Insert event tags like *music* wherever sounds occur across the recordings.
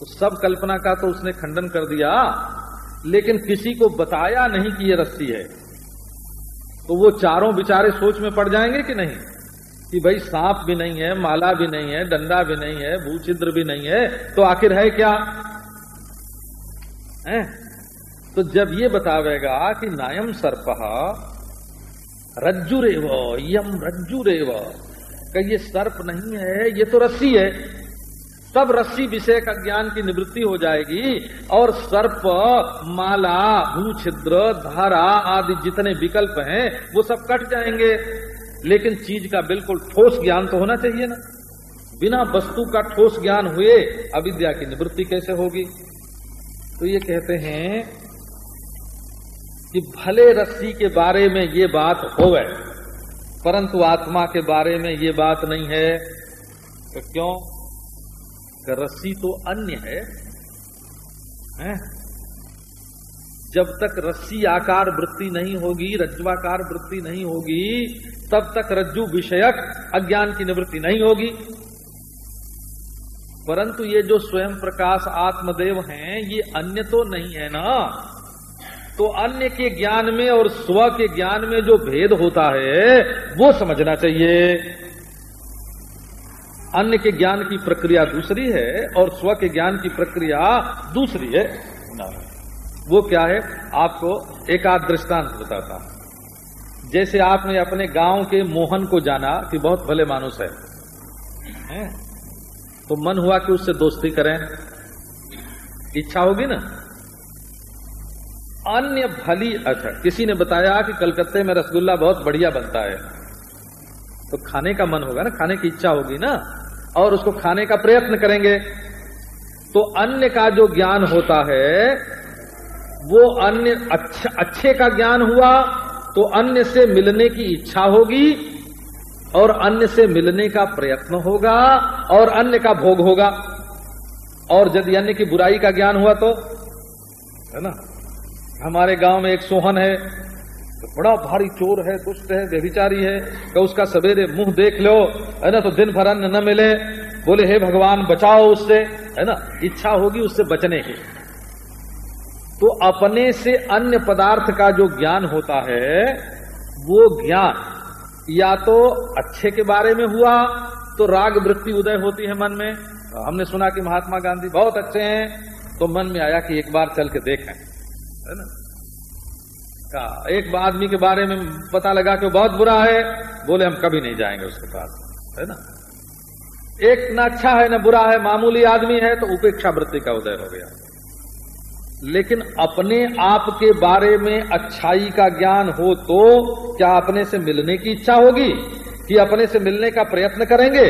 तो सब कल्पना का तो उसने खंडन कर दिया, लेकिन किसी को बताया नहीं कि ये रस्सी है। तो वो चारों बिचारे सोच में पड़ जाएँगे कि नहीं? कि भाई सांप भी नहीं है, माला भी नहीं है, डंडा भी नहीं है भूचिद्र भी नहीं है तो आखिर है क्या? है? तो जब ये बतावेगा कि नायम सर्प रज्जुरेव यम रज्जुरेव का ये सर्प नहीं है, ये तो रस्सी है। तब रस्सी विषय का ज्ञान की निवृत्ति हो जाएगी और सर्प, माला भू छिद्र धारा आदि जितने विकल्प हैं, वो सब कट जाएँगे। लेकिन चीज़ का बिल्कुल ठोस ज्ञान तो होना चाहिए ना। बिना वस्तु का ठोस ज्ञान हुए अविद्या की निवृत्ति कैसे होगी? तो ये कहते हैं कि भले रस्सी के बारे में ये बात हो परंतु आत्मा के बारे में ये बात नहीं है। तो क्यों? रस्सी तो अन्य है, है? जब तक रस्सी आकार वृत्ति नहीं होगी रज्जुआकार वृत्ति नहीं होगी तब तक रज्जु विषयक अज्ञान की निवृत्ति नहीं होगी। परंतु ये जो स्वयं प्रकाश आत्मदेव हैं ये अन्य तो नहीं है ना। तो अन्य के ज्ञान में और स्व के ज्ञान में जो भेद होता है वो समझना चाहिए। अन्य के ज्ञान की प्रक्रिया दूसरी है और स्व के ज्ञान की प्रक्रिया दूसरी है। वो क्या है? आपको एक आध दृष्टांत बताता जैसे आपने अपने गाँव के मोहन को जाना कि बहुत भले मानुस है? तो मन हुआ कि उससे दोस्ती करें। इच्छा होगी ना? अन्य भली अच्छा किसी ने बताया कि कलकत्ते में रसगुल्ला बहुत बढ़िया बनता है। तो खाने का मन होगा ना, खाने की इच्छा होगी ना, और उसको खाने का प्रयत्न करेंगे। तो अन्य का जो ज्ञान होता है, वो अन्य अच्छा अच्छे का ज्ञान हुआ तो अन्य से मिलने की इच्छा होगी, और अन्य से मिलने का प्रयत्न होगा, और अन्य का भोग होगा। और यदि अन्य की बुराई का ज्ञान हुआ तो है ना? हमारे गाँव में एक सोहन है तो बड़ा भारी चोर है, दुष्ट है, व्यभिचारी है तो उसका सवेरे मुँह देख लो, है ना तो दिन भर अन्न न मिले। बोले, हे भगवान, बचाओ उससे। है ना, इच्छा होगी उससे बचने की। तो अपने से अन्य पदार्थ का जो ज्ञान होता है, वो ज्ञान या तो अच्छे के बारे में हुआ तो राग वृत्ति उदय होती है मन में। हमने सुना कि महात्मा गांधी बहुत अच्छे हैं तो मन में आया कि एक बार चल के देखें। है ना? का। एक आदमी के बारे में पता लगा कि बहुत बुरा है, बोले, हम कभी नहीं जाएँगे उसके पास। है ना? एक न अच्छा है, ना बुरा है, मामूली आदमी है तो उपेक्षा वृत्ति का उदय हो गया। लेकिन अपने आप के बारे में अच्छाई का ज्ञान हो तो क्या अपने से मिलने की इच्छा होगी कि अपने से मिलने का प्रयत्न करेंगे?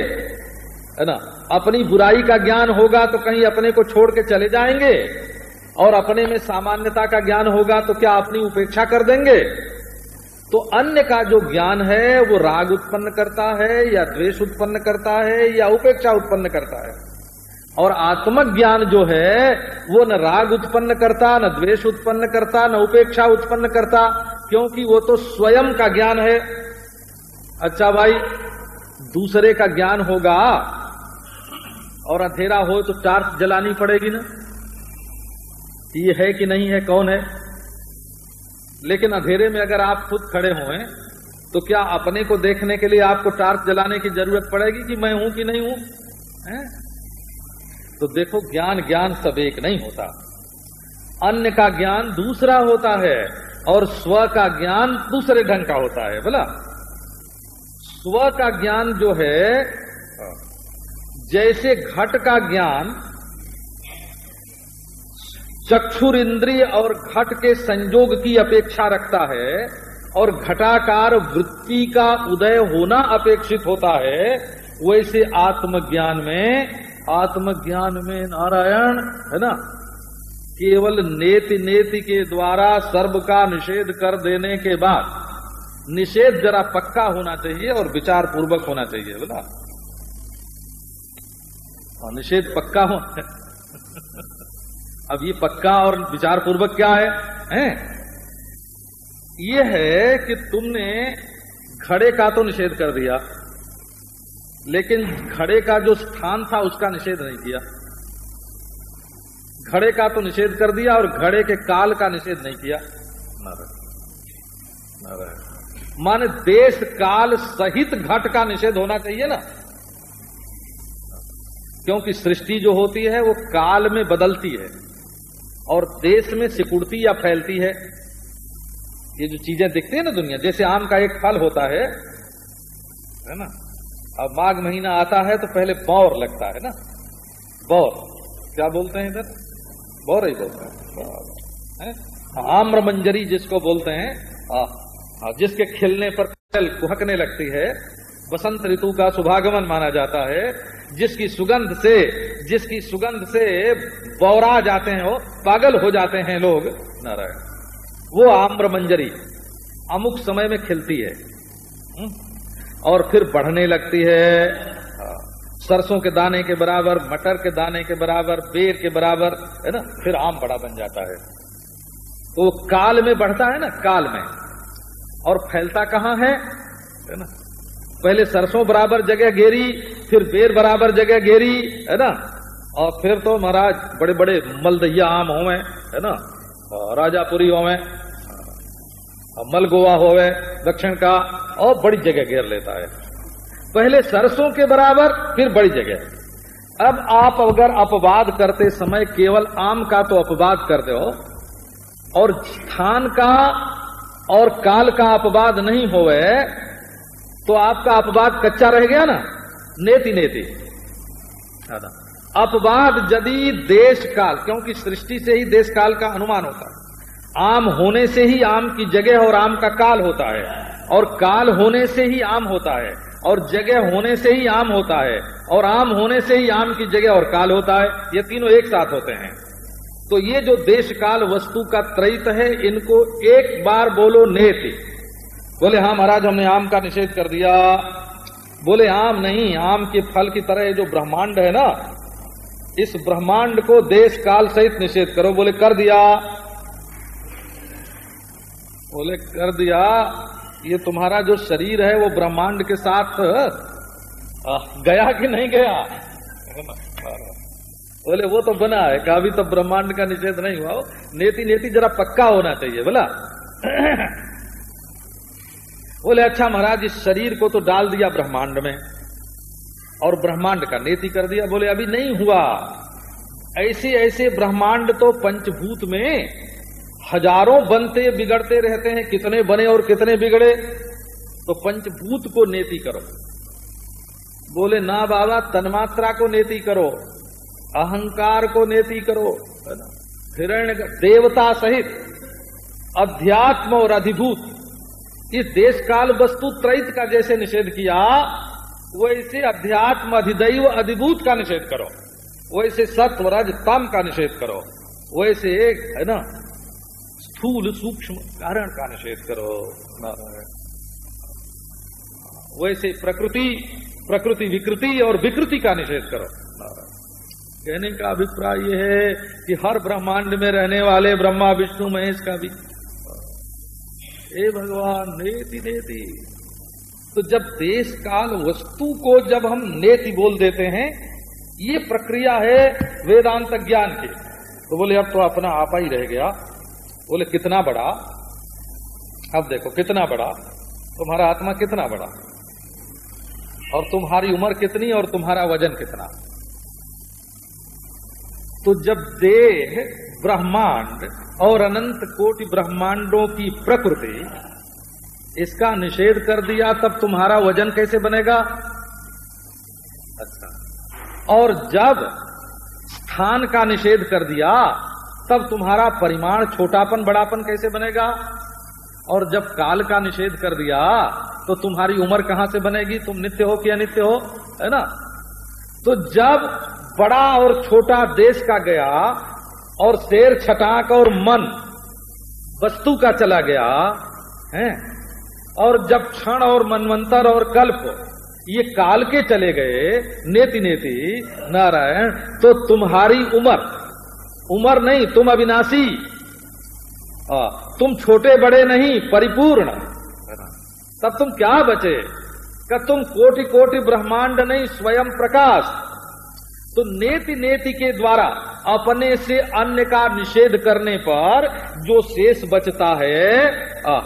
है ना? अपनी बुराई का ज्ञान होगा तो कहीं अपने को छोड़ के चले जाएँगे? और अपने में सामान्यता का ज्ञान होगा तो क्या अपनी उपेक्षा कर देंगे? तो अन्य का जो ज्ञान है, वो राग उत्पन्न करता है, या द्वेष उत्पन्न करता है, या उपेक्षा उत्पन्न करता है। और आत्मक ज्ञान जो है, वो न राग उत्पन्न करता, न द्वेष उत्पन्न करता, न उपेक्षा उत्पन्न करता, क्योंकि वो तो स्वयं का ज्ञान है। अच्छा भाई, दूसरे का ज्ञान होगा, और अंधेरा हो तो टार्च जलानी पड़ेगी ना। ये है कि नहीं है, कौन है? लेकिन अंधेरे में अगर आप खुद खड़े हुए तो क्या अपने को देखने के लिए आपको टार्च जलाने की ज़रूरत पड़ेगी कि मैं हूँ कि नहीं हूँ? है? तो देखो, ज्ञान ज्ञान सब एक नहीं होता। अन्य का ज्ञान दूसरा होता है और स्व का ज्ञान दूसरे ढंग का होता है, बोला? स्व का ज्ञान जो है, जैसे घट का ज्ञान चक्षुर इंद्रिय और घट के संयोग की अपेक्षा रखता है और घटाकार वृत्ति का उदय होना अपेक्षित होता है, वैसे आत्मज्ञान में आत्मज्ञान में नारायण, है ना? केवल नेति नेति के द्वारा सर्व का निषेध कर देने के बाद निषेध जरा पक्का होना चाहिए और विचार पूर्वक होना चाहिए बोला और निषेध पक्का हो। *laughs* अब ये पक्का और विचार पूर्वक क्या है? हैं? ये है कि तुमने घड़े का तो निषेध कर दिया, लेकिन घड़े का जो स्थान था उसका निषेध नहीं किया। घड़े का तो निषेध कर दिया और घड़े के काल का निषेध नहीं किया। माने देश काल सहित घट का निषेध होना चाहिए ना? क्योंकि सृष्टि जो होती है वो काल में बदलती है। और देश में सिकुड़ती या फैलती है ये जो चीज़ें दिखती है ना दुनिया जैसे आम का एक फल होता है है ना? अब माघ महीना आता है तो पहले बौर लगता है ना? बौर। क्या बोलते हैं इधर? बौर ही बोलते हैं। आम्र मंजरी जिसको बोलते हैं आ, आ, जिसके खिलने पर फल कुहकने लगती है बसंत ऋतु का शुभागमन माना जाता है जिसकी सुगंध से जिसकी सुगंध से बौरा जाते हैं वो पागल हो जाते हैं लोग। नारायण। वो आम्र मंजरी अमुक समय में खिलती है हुँ? और फिर बढ़ने लगती है। सरसों के दाने के बराबर मटर के दाने के बराबर बेर के बराबर है ना? फिर आम बड़ा बन जाता है। तो काल में बढ़ता है ना काल में। और फैलता कहाँ है? है ना? पहले सरसों बराबर जगह घेरी फिर बेर बराबर जगह घेरी है ना? और फिर तो महाराज बड़े बड़े मलदहिया आम होवे, है ना? और राजापुरी होवे मलगोवा होवे, दक्षिण का, और बड़ी जगह घेर लेता है। पहले सरसों के बराबर, फिर बड़ी जगह। अब आप अगर अपवाद करते समय केवल आम का तो अपवाद करते हो, और स्थान का और काल का अपवाद नहीं होवे तो आपका अपवाद कच्चा रह गया ना? नेति नेति अपवाद यदि देश काल क्योंकि सृष्टि से ही देश काल का अनुमान होता है। आम होने से ही आम की जगह और आम का काल होता है, और काल होने से ही आम होता है, और जगह होने से ही आम होता है, और आम होने से ही आम की जगह और काल होता है, ये तीनों एक साथ होते हैं। तो ये जो देश काल वस्तु का त्रैत है, इनको एक बार बोलो नेति। बोले हाँ महाराज, हमने आम का निषेध कर दिया। बोले, आम नहीं, आम के फल की तरह जो ब्रह्मांड है ना इस ब्रह्मांड को देश काल सहित निषेध करो। बोले, कर दिया। बोले, कर दिया। ये तुम्हारा जो शरीर है, वो ब्रह्मांड के साथ गया कि नहीं गया? बोले, वो तो बना है कभी तो ब्रह्मांड का निषेध नहीं हुआ। नेति नेति जरा पक्का होना चाहिए। बोला। बोले अच्छा महाराज, इस शरीर को तो डाल दिया ब्रह्मांड में। और ब्रह्मांड का नेति कर दिया। बोले, अभी नहीं हुआ। ऐसे ऐसे ब्रह्मांड तो पंचभूत में हज़ारों बनते, बिगड़ते रहते हैं। कितने बने और कितने बिगड़े? तो पंचभूत को नेति करो। बोले, ना बाबा, तन्मात्रा को नेति करो। अहंकार को नेति करो। हिरण्य, देवता सहित, अध्यात्म और अधिभूत। इस देश काल वस्तु त्रैत का जैसे निषेध किया वैसे अध्यात्म अधिदैव अधिभूत का निषेध करो। वैसे सत्व रज तम का निषेध करो। वैसे एक है ना, स्थूल सूक्ष्म कारण का निषेध करो। वैसे प्रकृति प्रकृति विकृति और विकृति का निषेध करो। कहने का अभिप्राय यह है कि हर ब्रह्मांड में रहने वाले ब्रह्मा, विष्णु, महेश का भी। हे भगवान, नेति नेति। तो जब देश काल वस्तु को जब हम नेति बोल देते हैं, ये प्रक्रिया है वेदांत ज्ञान की। तो बोले, अब तो अपना आपा ही रह गया। बोले, कितना बड़ा? अब देखो, कितना बड़ा? तुम्हारा आत्मा कितना बड़ा? और तुम्हारी उम्र कितनी और तुम्हारा वज़न कितना? तो जब देह ब्रह्मांड और अनंत कोटि ब्रह्मांडों की प्रकृति इसका निषेध कर दिया, तब तुम्हारा वज़न कैसे बनेगा? अच्छा। और जब स्थान का निषेध कर दिया, तब तुम्हारा परिमाण छोटापन, बड़ापन कैसे बनेगा? और जब काल का निषेध कर दिया तो तुम्हारी उम्र कहाँ से बनेगी? तुम नित्य हो कि अनित्य हो? है ना? तो जब बड़ा और छोटा देश का गया, और शेर, छटाक और मन वस्तु का चला गया, है और जब क्षण और मनवंतर और कल्प ये काल के चले गए नेति नेति नारायण तो तुम्हारी उम्र उम्र नहीं तुम अविनाशी तुम छोटे बड़े नहीं परिपूर्ण। तब तुम क्या बचे? कि तुम कोटि कोटि ब्रह्मांड नहीं स्वयं प्रकाश? तो नेति नेति के द्वारा अपने से अन्य का निषेध करने पर जो शेष बचता है आ,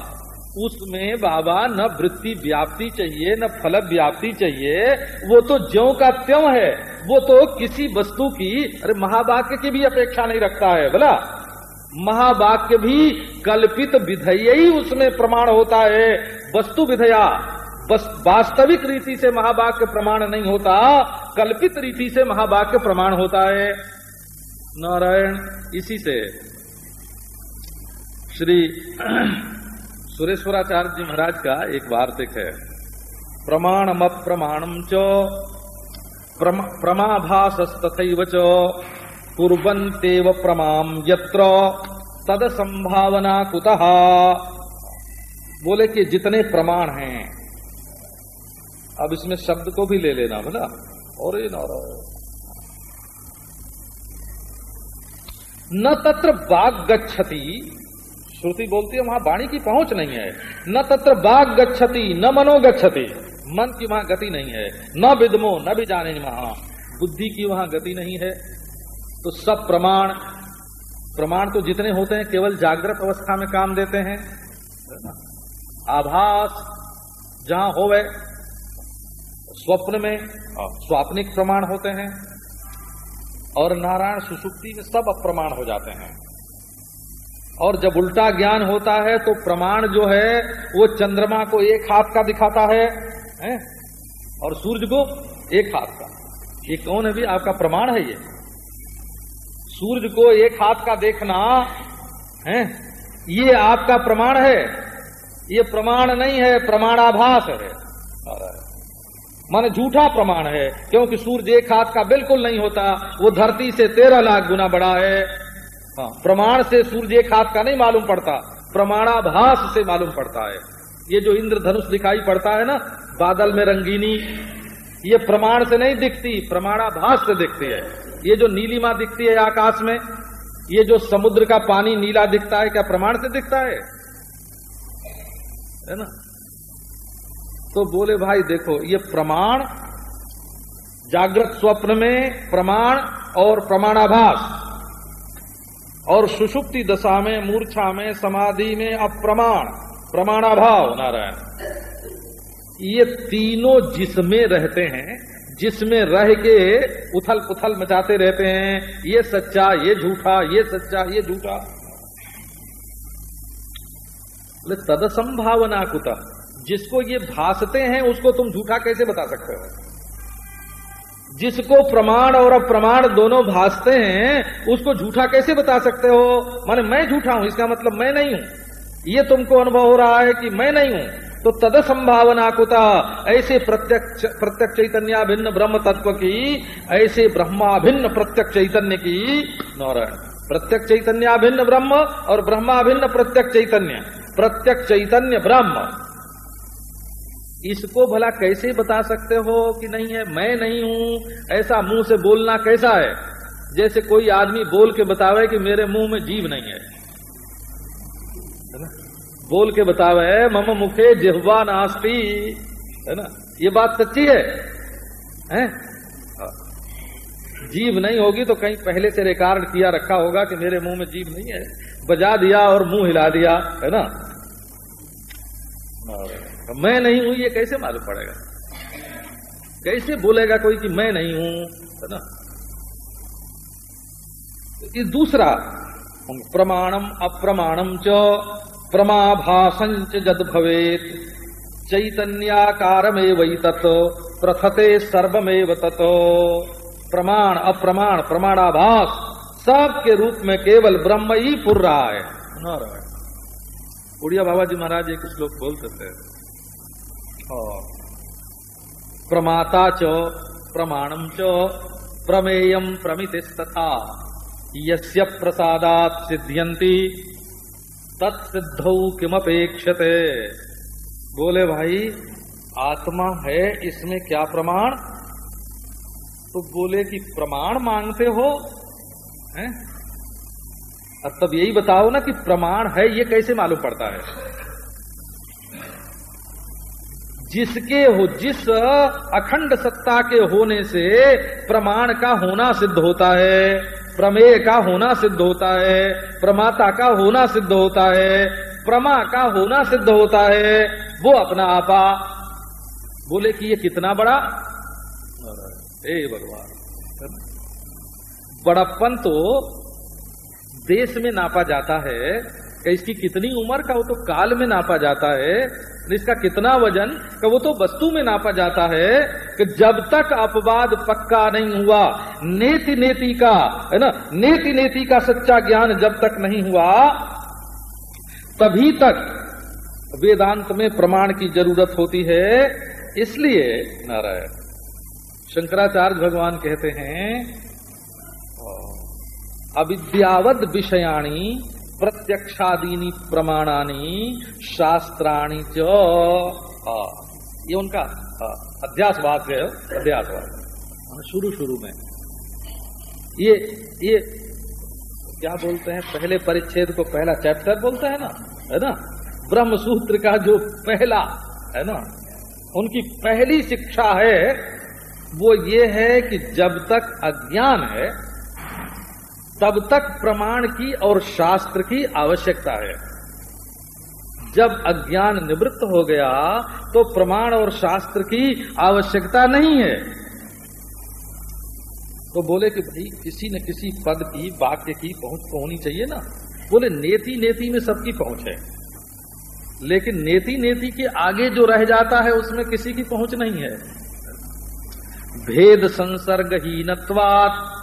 उसमें बाबा न वृत्ति व्याप्ति चाहिए, न फल व्याप्ति चाहिए। वो तो ज्यो का त्यों है। वो तो किसी वस्तु की, अरे महावाक्य की भी अपेक्षा नहीं रखता है, बोला। महावाक्य भी कल्पित विधेय ही उसमें प्रमाण होता है। वस्तु विधया, बस वास्तविक रीति से महावाक्य प्रमाण नहीं होता, कल्पित रीति से महावाक्य प्रमाण होता है। नारायण, इसी से। श्री सुरेश्वराचार्य जी महाराज का एक वार्तिक है। प्रमाणम अप्रमाणम च प्रमाभासस्तथैव च, कुर्वन्तेव प्रमाम यत्र तद संभावना कुतः? बोले कि जितने प्रमाण हैं, अब इसमें शब्द को भी ले लेना बोला, और ये नारायण न तत्र बाग गच्छति श्रुति बोलती है, वहाँ वाणी की पहुँच नहीं है। न तत्र बाग गच्छति, न मनो गच्छति। मन की वहाँ गति नहीं है। न विदमो, न भी जाने वहाँ बुद्धि की वहाँ गति नहीं है। तो सब प्रमाण प्रमाण तो जितने होते हैं, केवल जागृत अवस्था में काम देते हैं। आभास, जहाँ होवे, स्वप्न में स्वाप्निक प्रमाण होते हैं। और नारायण सुसुप्ति में सब अप्रमाण हो जाते हैं। और जब उल्टा ज्ञान होता है तो प्रमाण जो है वो चंद्रमा को एक हाथ का दिखाता है, है? और सूर्य को एक हाथ का। ये कौन है भी? आपका प्रमाण है ये। सूर्य को एक हाथ का देखना है? ये आपका प्रमाण है। ये प्रमाण नहीं है प्रमाणाभास है। माने झूठा प्रमाण है क्योंकि सूर्य एक हाथ का बिल्कुल नहीं होता वो धरती से तेरह लाख गुना बड़ा है। हाँ। प्रमाण से सूर्य एक हाथ का नहीं मालूम पड़ता, प्रमाणाभास से मालूम पड़ता है। ये जो इंद्रधनुष दिखाई पड़ता है ना, बादल में रंगीनी, ये प्रमाण से नहीं दिखती, प्रमाणाभास से दिखती है। ये जो नीलिमा दिखती है आकाश में, ये जो समुद्र का पानी नीला दिखता है, क्या प्रमाण से दिखता है? है ना? तो बोले, भाई देखो, ये प्रमाण, जागृत स्वप्न में प्रमाण और प्रमाणाभास। और सुषुप्ति दशा में, मूर्छा में, समाधि में अप्रमाण, प्रमाणाभाव, नारायण। ये तीनों जिसमें रहते हैं, जिसमें रह के उथल पुथल मचाते रहते हैं, ये सच्चा, ये झूठा, ये सच्चा, ये झूठा। तद संभावना कुता? जिसको ये भासते हैं, उसको तुम झूठा कैसे बता सकते हो? जिसको प्रमाण और अप्रमाण दोनों भासते हैं, उसको झूठा कैसे बता सकते हो? माने मैं झूठा हूँ, इसका मतलब मैं नहीं हूँ। ये तुमको अनुभव हो रहा है कि मैं नहीं हूँ। तो तद संभावना कुता, ऐसे प्रत्यक्ष प्रत्यक्ष चैतन्य भिन्न ब्रह्म तत्व की, ऐसे ब्रह्माभिन्न प्रत्यक्ष चैतन्य की नारायण। प्रत्यक्ष चैतन्य भिन्न ब्रह्म और ब्रह्माभिन्न प्रत्यक्ष चैतन्य। प्रत्यक्ष चैतन्य ब्रह्म। इसको भला कैसे बता सकते हो कि नहीं है? मैं नहीं हूँ। ऐसा मुँह से बोलना कैसा है? जैसे कोई आदमी बोल के बतावे कि मेरे मुँह में जीव नहीं है। ना? बोल के बतावे मम मुखे जिहवा नास्ती। है ना? ये बात सच्ची है? हैं? जीव नहीं होगी तो कहीं पहले से रिकॉर्ड किया रखा होगा कि मेरे मुँह में जीव नहीं है। बजा दिया और मुँह हिला दिया। है ना? मैं नहीं हूँ, ये कैसे मालूम पड़ेगा? कैसे बोलेगा कोई कि मैं नहीं हूँ, है ना? ये दूसरा प्रमाणम अप्रमाणम च प्रमाभासंच जद भवेत, चैतन्याकारमेव तत्, प्रथते सर्वमेव तत्। प्रमाण, अप्रमाण, प्रमाणाभास सब के रूप में केवल ब्रह्म ही पुर रहा है। उड़िया बाबा जी महाराज एक श्लोक बोलते थे। प्रमाता च प्रमाणम च प्रमेयम प्रमितिस्तथा। यस्य प्रसादात सिद्ध्यंती तत्सिद्धौ किमपेक्षते। बोले भाई, आत्मा है, इसमें क्या प्रमाण? तो बोले कि प्रमाण मांगते हो, हैं? अब तब यही बताओ ना कि प्रमाण है, ये कैसे मालूम पड़ता है? जिसके हो, जिस अखंड सत्ता के होने से प्रमाण का होना सिद्ध होता है, प्रमेय का होना सिद्ध होता है, प्रमाता का होना सिद्ध होता है, प्रमा का होना सिद्ध होता है, वो अपना आपा। बोले कि ये कितना बड़ा? हे भगवान। बड़प्पन तो देश में नापा जाता है, कि इसकी कितनी उम्र का वो तो काल में नापा जाता है इसका कितना वज़न? का वो तो वस्तु में नापा जाता है कि जब तक अपवाद पक्का नहीं हुआ नेति नेति का, है ना नेति नेति का सच्चा ज्ञान जब तक नहीं हुआ, तभी तक वेदांत में प्रमाण की ज़रूरत होती है। इसलिए, नारायण, शंकराचार्य भगवान कहते हैं, अविद्यावद विषयाणी प्रत्यक्षादीनी प्रमाणानी शास्त्राणी च। ये उनका अध्यासवाद है अध्यास अध्यासवाद शुरू शुरू में। ये ये, क्या बोलते हैं? पहले परिच्छेद को पहला चैप्टर बोलते हैं ना? है ना? ब्रह्म सूत्र का जो पहला, है ना? उनकी पहली शिक्षा है, वो ये है कि जब तक अज्ञान है तब तक प्रमाण की और शास्त्र की आवश्यकता है। जब अज्ञान निवृत्त हो गया तो प्रमाण और शास्त्र की आवश्यकता नहीं है। तो बोले कि भाई, किसी न किसी पद की, वाक्य की पहुँच तो होनी चाहिए ना। बोले नेति नेति में सबकी पहुँच है। लेकिन नेति नेति के आगे जो रह जाता है, उसमें किसी की पहुँच नहीं है। भेद संसर्गहीनत्वात्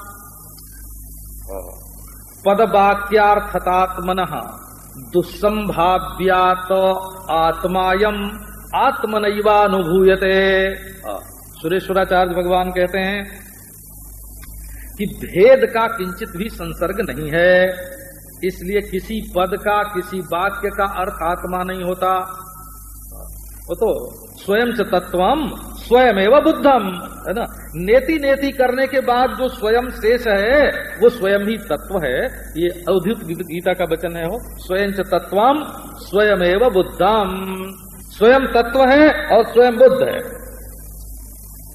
पद वाक्यार्थतात्मन दुस्संभाव्यात आत्मायम आत्मनैवानुभूयते। सुरेश्वराचार्य भगवान कहते हैं कि भेद का किंचित भी संसर्ग नहीं है, इसलिए किसी पद का, किसी वाक्य का अर्थ आत्मा नहीं होता। वो तो स्वयं से तत्वम स्वयं एवं बुद्धम, है ना? नेति नेति करने के बाद जो स्वयं शेष है, वो स्वयं ही तत्व है। ये अवधित गीता का वचन है हो स्वयं से तत्वम स्वयं एवं बुद्धम। स्वयं तत्व है और स्वयं बुद्ध है।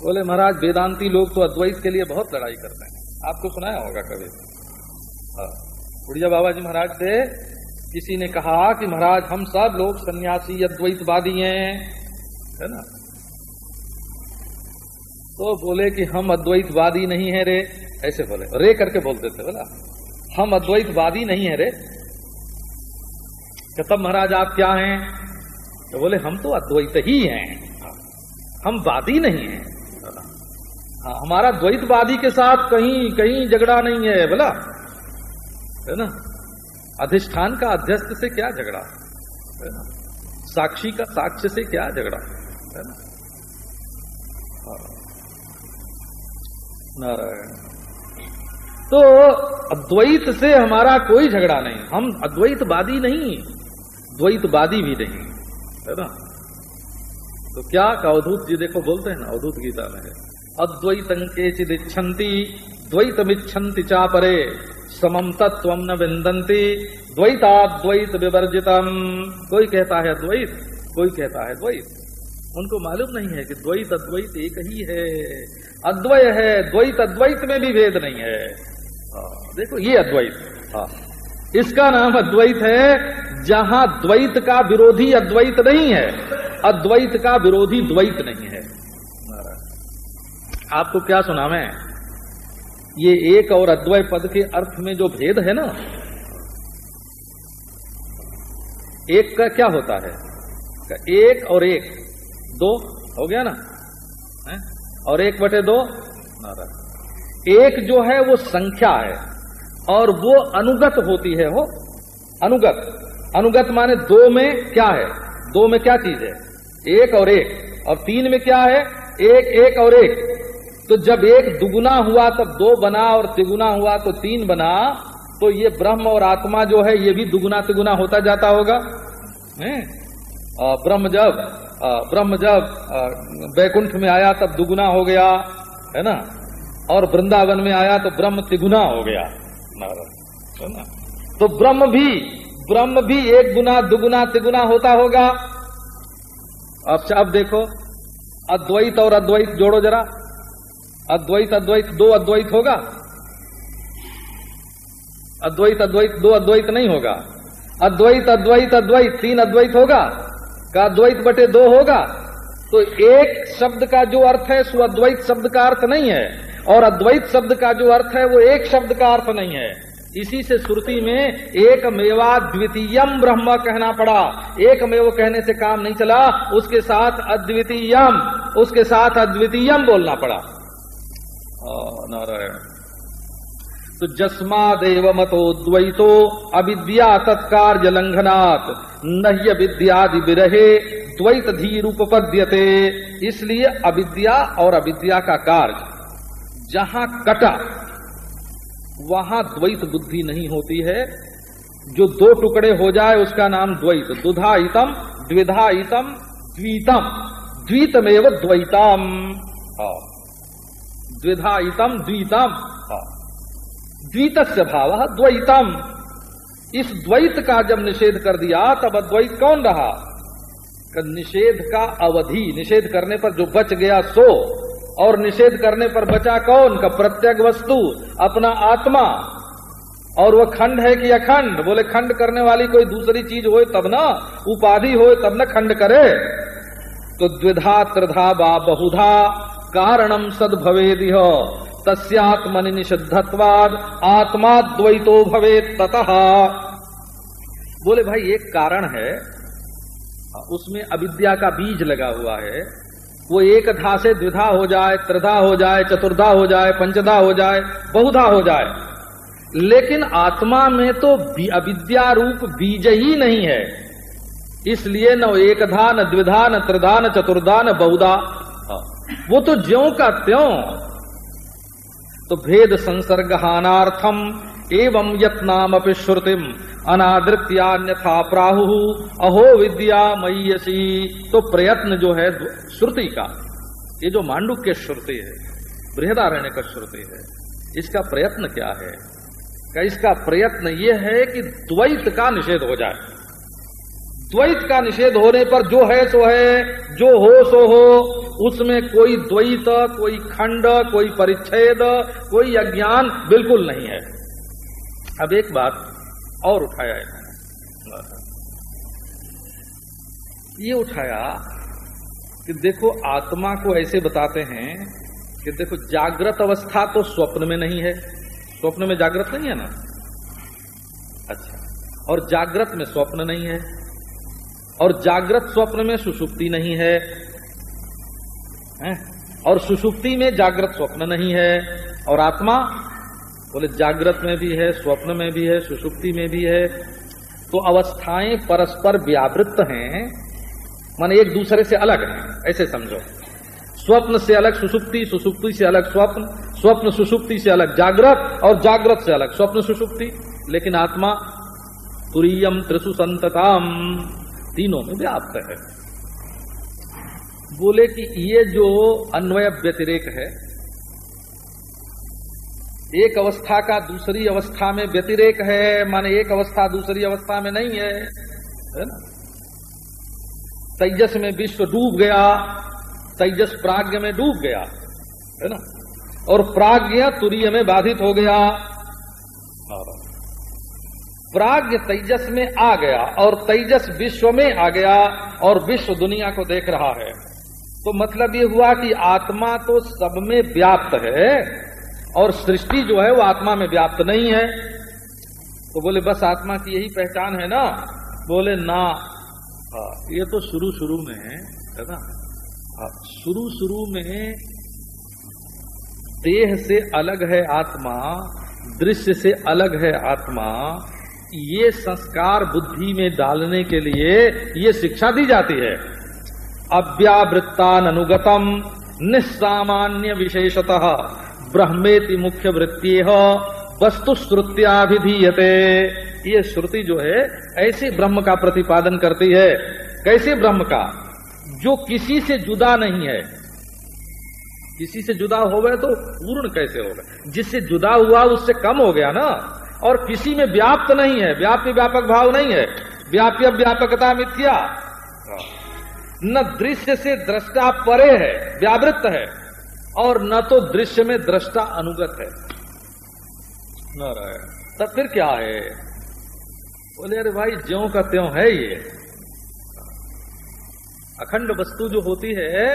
बोले, महाराज, वेदांती लोग तो अद्वैत के लिए बहुत लड़ाई करते हैं। आपको सुनाया होगा कभी। हाँ। उड़िया बाबा जी महाराज से किसी ने कहा कि महाराज, हम सब लोग सन्यासी अद्वैतवादी हैं। है ना? तो बोले कि हम अद्वैतवादी नहीं है रे। ऐसे बोले, रे करके बोलते थे, बोला। हम अद्वैतवादी नहीं है रे। तब महाराज आप क्या हैं? तो बोले, हम तो अद्वैत ही हैं। हम वादी नहीं हैं। हाँ हमारा द्वैतवादी के साथ कहीं कहीं झगड़ा नहीं है, बोला। है ना? अधिष्ठान का अध्यस्त से क्या झगड़ा? है ना? साक्षी का साक्ष्य से क्या झगड़ा? है हाँ। नारायण। तो अद्वैत से हमारा कोई झगड़ा नहीं। हम अद्वैतवादी नहीं, द्वैतवादी भी नहीं, है ना? तो क्या अवधूत जी देखो, बोलते हैं ना, अवधूत गीता में अद्वैतं के चिदिच्छन्ति द्वैतमिच्छन्ति चापरे। समम तत्व न विंदंती द्वैताद्वैत विवर्जितम। कोई कहता है द्वैत कोई कहता है द्वैत। उनको मालूम नहीं है कि द्वैत अद्वैत एक ही है। अद्वय है द्वैत अद्वैत में भी भेद नहीं है। हाँ, देखो ये अद्वैत। हाँ इसका नाम अद्वैत है जहाँ द्वैत का विरोधी अद्वैत नहीं है। अद्वैत का विरोधी द्वैत नहीं है। आपको क्या सुना मैं ये एक और अद्वय पद के अर्थ में जो भेद है ना, एक का क्या होता है? एक और एक, दो हो गया ना? है? और एक बटे दो एक जो है वो संख्या है, और वो अनुगत होती है वो अनुगत। अनुगत माने दो में क्या है? दो में क्या चीज़ है? एक और एक। और तीन में क्या है? एक एक और एक। तो जब एक दुगुना हुआ, तब दो बना और तिगुना हुआ तो तीन बना तो ये ब्रह्म और आत्मा जो है, ये भी दुगुना तिगुना होता जाता होगा। ब्रह्म जब ब्रह्म जब बैकुंठ में आया, तब दुगुना हो गया, है ना? और वृंदावन में आया तो ब्रह्म तिगुना हो गया है ना? तो ब्रह्म भी ब्रह्म भी एक गुना, दुगुना, तिगुना होता होगा। अब अब देखो, अद्वैत और अद्वैत जोड़ो जरा। अद्वैत अद्वैत, दो अद्वैत होगा। अद्वैत अद्वैत, दो अद्वैत नहीं होगा। अद्वैत अद्वैत अद्वैत, तीन अद्वैत होगा। का अद्वैत बटे दो होगा। तो एक शब्द का जो अर्थ है, सो अद्वैत शब्द का अर्थ नहीं है। और अद्वैत शब्द का जो अर्थ है, वो एक शब्द का अर्थ नहीं है। इसी से श्रुति में एक मेवा द्वितीयम ब्रह्म कहना पड़ा। एक मेव कहने से काम नहीं चला। उसके साथ अद्वितीयम उसके साथ अद्वितीयम बोलना पड़ा। नारायण। तो जस्मादेव मतो द्वैतो, अविद्या तत्कार लंघनात् नह्य विद्यादि विरहे, द्वैत धीर उपपद्यते इसलिए अविद्या और अविद्या का कार्य, जहाँ कटा, वहाँ द्वैत बुद्धि नहीं होती है। जो दो टुकड़े हो जाए, उसका नाम द्वैत। दुधाइतम द्विधाइतम द्वीतम। द्वीतमेव द्वैतम। द्विधाइतम द्वीतम। द्वीत भाव द्वैतम। इस द्वैत का जब निषेध कर दिया, तब अद्वैत कौन रहा? निषेध का अवधि, निषेध करने पर जो बच गया सो, और निषेध करने पर बचा कौन? का प्रत्येक वस्तु, अपना आत्मा। और वह खंड है कि अखंड? बोले, खंड करने वाली कोई दूसरी चीज़ हो तब ना, उपाधि हो तब न खंड करे। तो द्विधा, त्रिधा, बा, बहुधा कारणम सद भवे तस्यात्मनि निषिद्धत्वाद आत्मा द्वैतो भवे ततः। बोले, भाई, एक कारण है, उसमें अविद्या का बीज लगा हुआ है। वो एक धा से द्विधा हो जाए, त्रिधा हो जाए, चतुर्धा हो जाए, पंचधा हो जाए, बहुधा हो जाए। लेकिन आत्मा में तो अविद्या रूप बीज ही नहीं है। इसलिए न एक धा न द्विधा, न त्रिधा, न चतुर्धा, न बहुधा। वो तो ज्यो का त्यों। तो भेद संसर्गहानार्थम एवं यत्नाम श्रुतिम। अनादृत्यान्यथा प्राहु। अहो विद्या मयसी तो प्रयत्न जो है, श्रुति का, ये जो मांडुक्य श्रुति है बृहदारण्य का श्रुति है, इसका प्रयत्न क्या है? क्या इसका प्रयत्न ये है कि द्वैत का निषेध हो जाए? द्वैत का निषेध होने पर जो है सो है, जो हो सो हो। उसमें कोई द्वैत, कोई खंड, कोई परिच्छेद, कोई अज्ञान बिल्कुल नहीं है। अब एक बात और उठाया इन्होंने ये उठाया कि देखो, आत्मा को ऐसे बताते हैं कि देखो, जागृत अवस्था तो स्वप्न में नहीं है। स्वप्न में जागृत नहीं है ना? अच्छा। और जागृत में स्वप्न नहीं है। और जागृत स्वप्न में सुसुप्ति नहीं है? और सुसुप्ति में जागृत स्वप्न नहीं है। और आत्मा, बोले, जागृत में भी है, स्वप्न में भी है, सुसुप्ति में भी है। तो अवस्थाएँ परस्पर व्यावृत्त हैं, मान एक दूसरे से अलग हैं। ऐसे समझो। स्वप्न से अलग सुसुप्ति सुसुप्ति से अलग स्वप्न स्वप्न सुसुप्ति से अलग जागृत और जागृत से अलग स्वप्न सुसुप्ति। लेकिन आत्मा, तुरीयम त्रिशु संतताम तीनों में व्याप्त है। बोले कि ये जो अन्वय व्यतिरेक है, एक अवस्था का दूसरी अवस्था में व्यतिरेक है, माने एक अवस्था दूसरी अवस्था में नहीं है है ना? तेजस में विश्व डूब गया, तेजस प्राग्ञ में डूब गया, है ना? और प्राग्ञ तुरीय में बाधित हो गया। प्राग्ञ तेजस में आ गया और तेजस विश्व में आ गया और विश्व दुनिया को देख रहा है। तो मतलब ये हुआ कि आत्मा तो सब में व्याप्त है और सृष्टि जो है वो आत्मा में व्याप्त नहीं है। तो बोले बस आत्मा की यही पहचान है ना? बोले ना। हाँ, ये तो शुरू शुरू में है है ना? हाँ, शुरू शुरू में देह से अलग है आत्मा दृश्य से अलग है आत्मा ये संस्कार बुद्धि में डालने के लिए ये शिक्षा दी जाती है। अव्यावृत्तान अनुगतम निस्सामान्य विशेषतः ब्रह्मेति मुख्य वृत्ति वस्तु श्रुत्याभिधीयते ये श्रुति जो है, ऐसे ब्रह्म का प्रतिपादन करती है। कैसे ब्रह्म का? जो किसी से जुदा नहीं है। किसी से जुदा हो गए तो पूर्ण कैसे होगा? जिससे जुदा हुआ, उससे कम हो गया ना। और किसी में व्याप्त नहीं है व्याप्य व्यापक भाव नहीं है। व्याप्य व्यापकता मिथ्या। न दृश्य से दृष्टा परे है व्यावृत्त है और न तो दृश्य में दृष्टा अनुगत है। न रहे तब फिर क्या है? बोले अरे भाई ज्यो का त्यों है ये। अखंड वस्तु जो होती है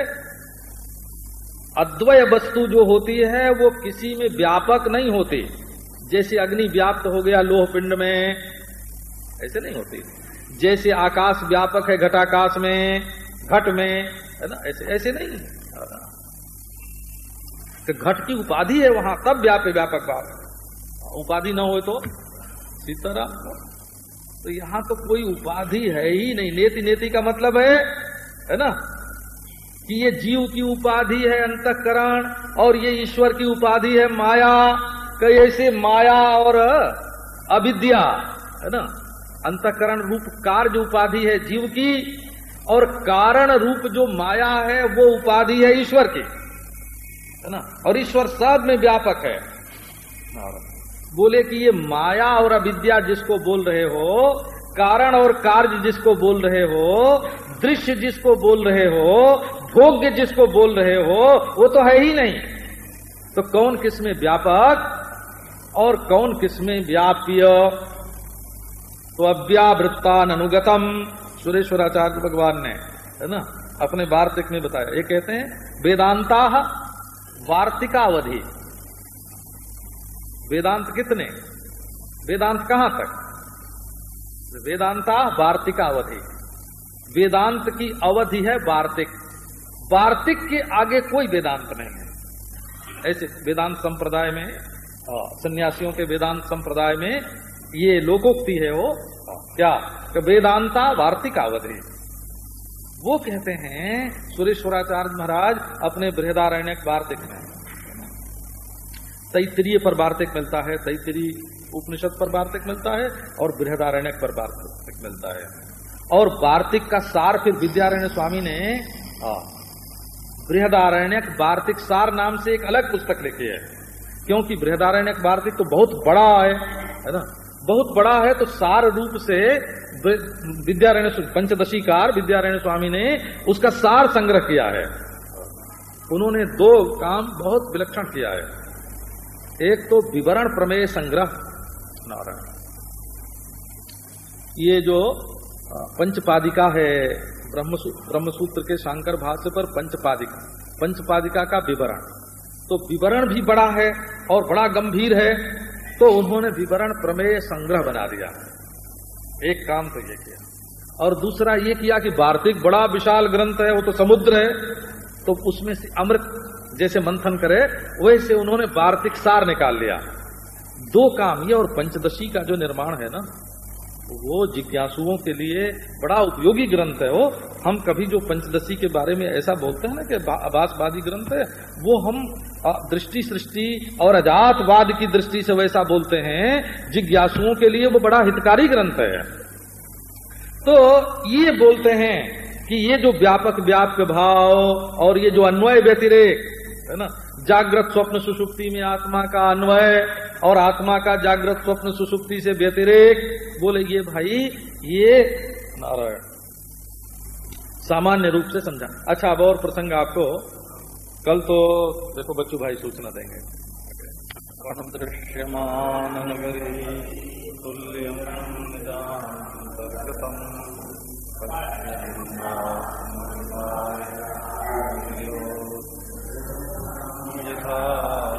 अद्वय वस्तु जो होती है वो किसी में व्यापक नहीं होती। जैसे अग्नि व्याप्त हो गया लोह पिंड में, ऐसे नहीं होती। जैसे आकाश व्यापक है घटाकाश में, घट में, है ना, ऐसे ऐसे नहीं। कि घट की उपाधि है वहाँ, तब व्याप, व्यापक भाव उपाधि न हो तो सीताराम तो यहाँ तो कोई उपाधि है ही नहीं। नेति नेति का मतलब है है ना, कि ये जीव की उपाधि है, अंतकरण, और ये ईश्वर की उपाधि है, माया। कैसे माया और अविद्या, है ना? अंतकरण रूप कार्य उपाधि है जीव की, और कारण रूप जो माया है, वो उपाधि है ईश्वर की, है ना? और ईश्वर सब में व्यापक है। बोले कि ये माया और अविद्या जिसको बोल रहे हो, कारण और कार्य जिसको बोल रहे हो, दृश्य जिसको बोल रहे हो, भोग्य जिसको बोल रहे हो, वो तो है ही नहीं। तो कौन किसमें व्यापक? और कौन किसमें व्याप्य? तो अव्यावृत्तान अनुगतम। सुरेश्वराचार्य भगवान ने, है ना, अपने वार्तिक में बताया। ये कहते हैं, वेदांता वार्तिकावधि। वेदांत कितने? वेदांत कहाँ तक? वेदांता वार्तिकावधि। वेदांत की अवधि है वार्तिक। वार्तिक के आगे कोई वेदांत नहीं है। ऐसे वेदांत संप्रदाय में सन्यासियों के वेदांत संप्रदाय में ये लोकोक्ति है वो। क्या? कि वेदांता वार्तिक अवधि वो कहते हैं सुरेश्वराचार्य महाराज अपने बृहदारण्य वार्तिक में। तैतरीय पर वार्तिक मिलता है तैतरी उपनिषद पर वार्तिक मिलता है और बृहदारण्य पर वार्तिक मिलता है। और वार्तिक का सार फिर विद्यारण्य स्वामी ने बृहदारण्य वार्तिक सार नाम से एक अलग पुस्तक लिखी है। क्योंकि बृहदारण्य वार्तिक तो बहुत बड़ा है है ना? बहुत बड़ा है तो सार रूप से विद्यारण्य पंचदशी कार विद्यारण्य स्वामी ने उसका सार संग्रह किया है। उन्होंने दो काम बहुत विलक्षण किया है। एक तो विवरण प्रमेय संग्रह, नारायण। ये जो पंचपादिका है ब्रह्मसूत्र के शांकर भाष्य पर पंचपादिका पंचपादिका का विवरण। तो विवरण भी बड़ा है और बड़ा गंभीर है तो उन्होंने विवरण प्रमेय संग्रह बना दिया। एक काम तो ये किया। और दूसरा ये किया कि वार्तिक बड़ा विशाल ग्रंथ है, वो तो समुद्र है तो उसमें से अमृत जैसे मंथन करे, वैसे उन्होंने वार्तिक सार निकाल लिया। दो काम, ये और पंचदशी का जो निर्माण है ना वो जिज्ञासुओं के लिए बड़ा उपयोगी ग्रंथ है। वो हम कभी जो पंचदशी के बारे में ऐसा बोलते हैं ना कि आवासवादी ग्रंथ है, वो हम दृष्टि सृष्टि और अजातवाद की दृष्टि से वैसा बोलते हैं। जिज्ञासुओं के लिए वो बड़ा हितकारी ग्रंथ है। तो ये बोलते हैं कि ये जो व्यापक व्यापक भाव और ये जो अन्वय व्यतिरेक, है ना, जागृत स्वप्न सुसुप्ति में आत्मा का अन्वय और आत्मा का जागृत स्वप्न सुसुप्ति से व्यतिरेक बोले, ये भाई, ये नारायण। सामान्य रूप से समझा। अच्छा अब और प्रसंग आपको। कल तो देखो, बच्चू भाई सूचना देंगे। ब्राह्मण